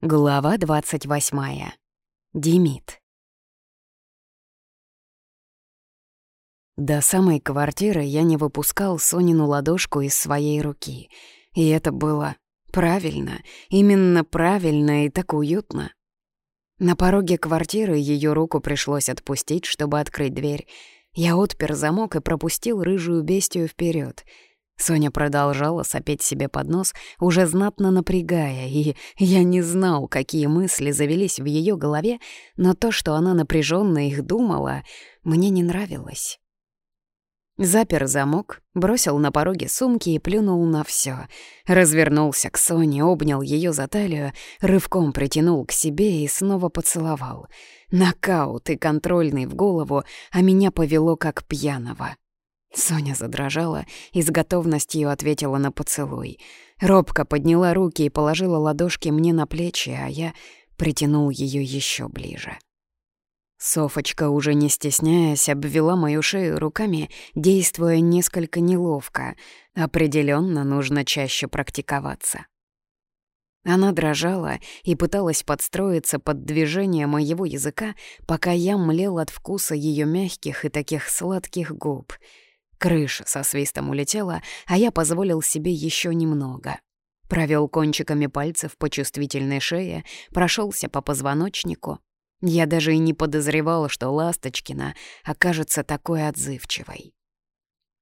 Глава 28. Демид. До самой квартиры я не выпускал Сонину ладошку из своей руки. И это было правильно, именно правильно и так уютно. На пороге квартиры ее руку пришлось отпустить, чтобы открыть дверь. Я отпер замок и пропустил рыжую бестию вперед — Соня продолжала сопеть себе под нос, уже знатно напрягая, и я не знал, какие мысли завелись в ее голове, но то, что она напряженно их думала, мне не нравилось. Запер замок, бросил на пороге сумки и плюнул на все. Развернулся к Соне, обнял ее за талию, рывком притянул к себе и снова поцеловал. Нокаут и контрольный в голову, а меня повело как пьяного. Соня задрожала и с готовностью ответила на поцелуй. Робко подняла руки и положила ладошки мне на плечи, а я притянул ее еще ближе. Софочка, уже не стесняясь, обвела мою шею руками, действуя несколько неловко. Определенно нужно чаще практиковаться. Она дрожала и пыталась подстроиться под движение моего языка, пока я млел от вкуса ее мягких и таких сладких губ — Крыш со свистом улетела, а я позволил себе еще немного. Провел кончиками пальцев по чувствительной шее, прошелся по позвоночнику. Я даже и не подозревала, что Ласточкина окажется такой отзывчивой.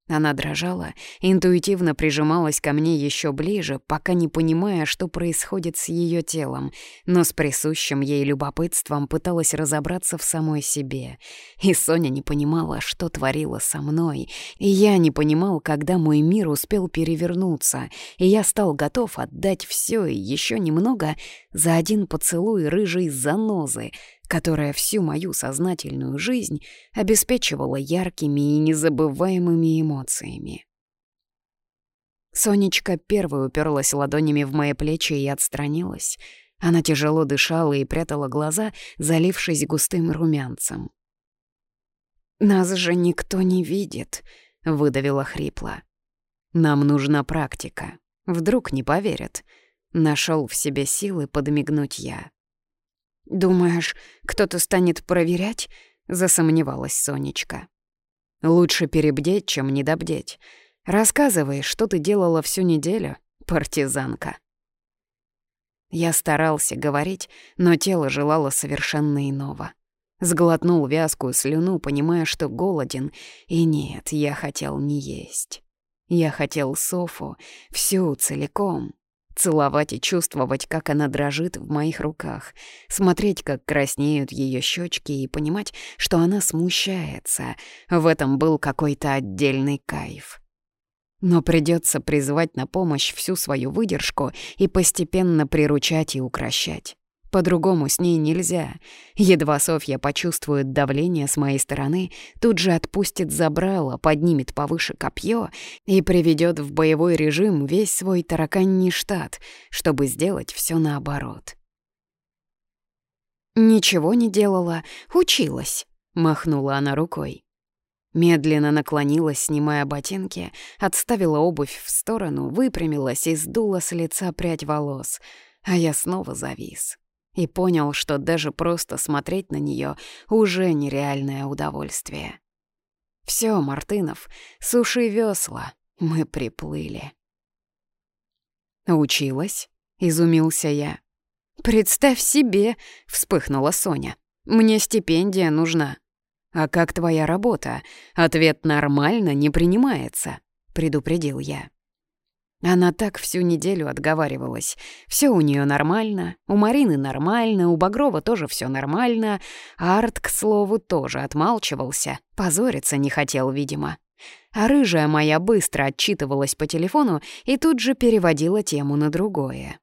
Она дрожала, интуитивно прижималась ко мне еще ближе, пока не понимая, что происходит с ее телом, но с присущим ей любопытством пыталась разобраться в самой себе. И Соня не понимала, что творила со мной, и я не понимал, когда мой мир успел перевернуться, и я стал готов отдать все и еще немного за один поцелуй рыжей занозы — которая всю мою сознательную жизнь обеспечивала яркими и незабываемыми эмоциями. Сонечка первой уперлась ладонями в мои плечи и отстранилась. Она тяжело дышала и прятала глаза, залившись густым румянцем. «Нас же никто не видит», — выдавила хрипло. «Нам нужна практика. Вдруг не поверят». Нашел в себе силы подмигнуть я. «Думаешь, кто-то станет проверять?» — засомневалась Сонечка. «Лучше перебдеть, чем недобдеть. Рассказывай, что ты делала всю неделю, партизанка». Я старался говорить, но тело желало совершенно иного. Сглотнул вязкую слюну, понимая, что голоден, и нет, я хотел не есть. Я хотел Софу, всю, целиком, целовать и чувствовать, как она дрожит в моих руках, смотреть, как краснеют ее щечки и понимать, что она смущается. В этом был какой-то отдельный кайф. Но придется призвать на помощь всю свою выдержку и постепенно приручать и укращать. По-другому с ней нельзя. Едва Софья почувствует давление с моей стороны, тут же отпустит забрало, поднимет повыше копье и приведет в боевой режим весь свой тараканний штат, чтобы сделать все наоборот. «Ничего не делала, училась», — махнула она рукой. Медленно наклонилась, снимая ботинки, отставила обувь в сторону, выпрямилась и сдула с лица прядь волос, а я снова завис и понял, что даже просто смотреть на нее уже нереальное удовольствие. «Все, Мартынов, суши весла, мы приплыли». «Училась?» — изумился я. «Представь себе!» — вспыхнула Соня. «Мне стипендия нужна». «А как твоя работа? Ответ «нормально» не принимается», — предупредил я. Она так всю неделю отговаривалась. Все у нее нормально, у Марины нормально, у Багрова тоже все нормально, а Арт, к слову, тоже отмалчивался, позориться не хотел, видимо. А рыжая моя быстро отчитывалась по телефону и тут же переводила тему на другое.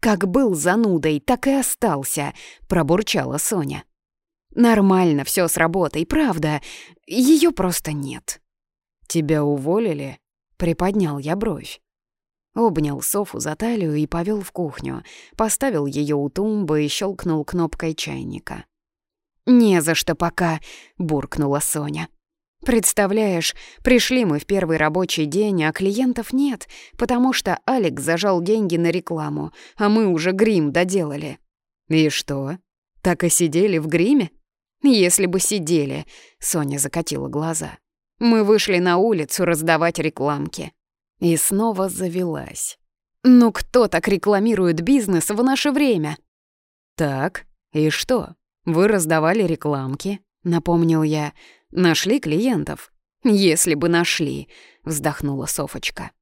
«Как был занудой, так и остался», — пробурчала Соня. «Нормально все с работой, правда. Ее просто нет». «Тебя уволили?» Приподнял я бровь. Обнял Софу за талию и повел в кухню, поставил ее у тумбы и щелкнул кнопкой чайника. «Не за что пока!» — буркнула Соня. «Представляешь, пришли мы в первый рабочий день, а клиентов нет, потому что Алекс зажал деньги на рекламу, а мы уже грим доделали». «И что? Так и сидели в гриме?» «Если бы сидели», — Соня закатила глаза. Мы вышли на улицу раздавать рекламки. И снова завелась. «Ну кто так рекламирует бизнес в наше время?» «Так, и что? Вы раздавали рекламки?» — напомнил я. «Нашли клиентов?» «Если бы нашли», — вздохнула Софочка.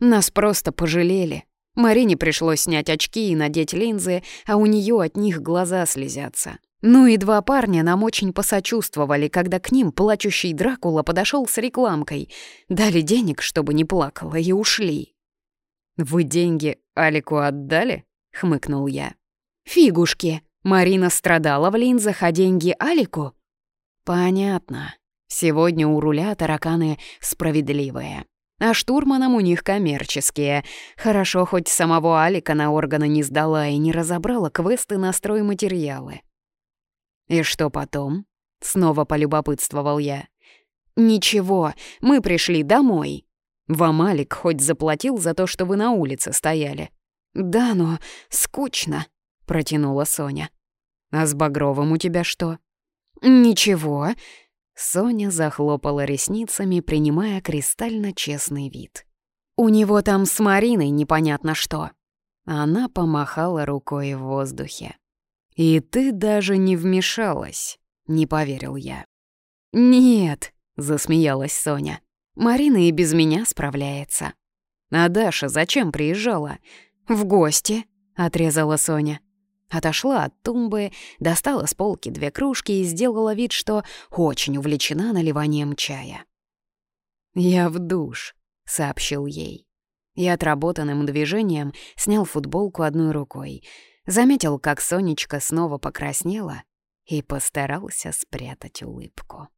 «Нас просто пожалели. Марине пришлось снять очки и надеть линзы, а у нее от них глаза слезятся. Ну и два парня нам очень посочувствовали, когда к ним плачущий Дракула подошел с рекламкой. Дали денег, чтобы не плакала, и ушли. «Вы деньги Алику отдали?» — хмыкнул я. «Фигушки! Марина страдала в линзах, а деньги Алику?» «Понятно. Сегодня у руля тараканы справедливые. А штурманам у них коммерческие. Хорошо, хоть самого Алика на органы не сдала и не разобрала квесты на стройматериалы». материалы. «И что потом?» — снова полюбопытствовал я. «Ничего, мы пришли домой». «Вам Алик хоть заплатил за то, что вы на улице стояли?» «Да, но скучно», — протянула Соня. «А с Багровым у тебя что?» «Ничего». Соня захлопала ресницами, принимая кристально честный вид. «У него там с Мариной непонятно что». Она помахала рукой в воздухе. «И ты даже не вмешалась», — не поверил я. «Нет», — засмеялась Соня. «Марина и без меня справляется». «А Даша зачем приезжала?» «В гости», — отрезала Соня. Отошла от тумбы, достала с полки две кружки и сделала вид, что очень увлечена наливанием чая. «Я в душ», — сообщил ей. И отработанным движением снял футболку одной рукой — заметил, как Сонечка снова покраснела и постарался спрятать улыбку.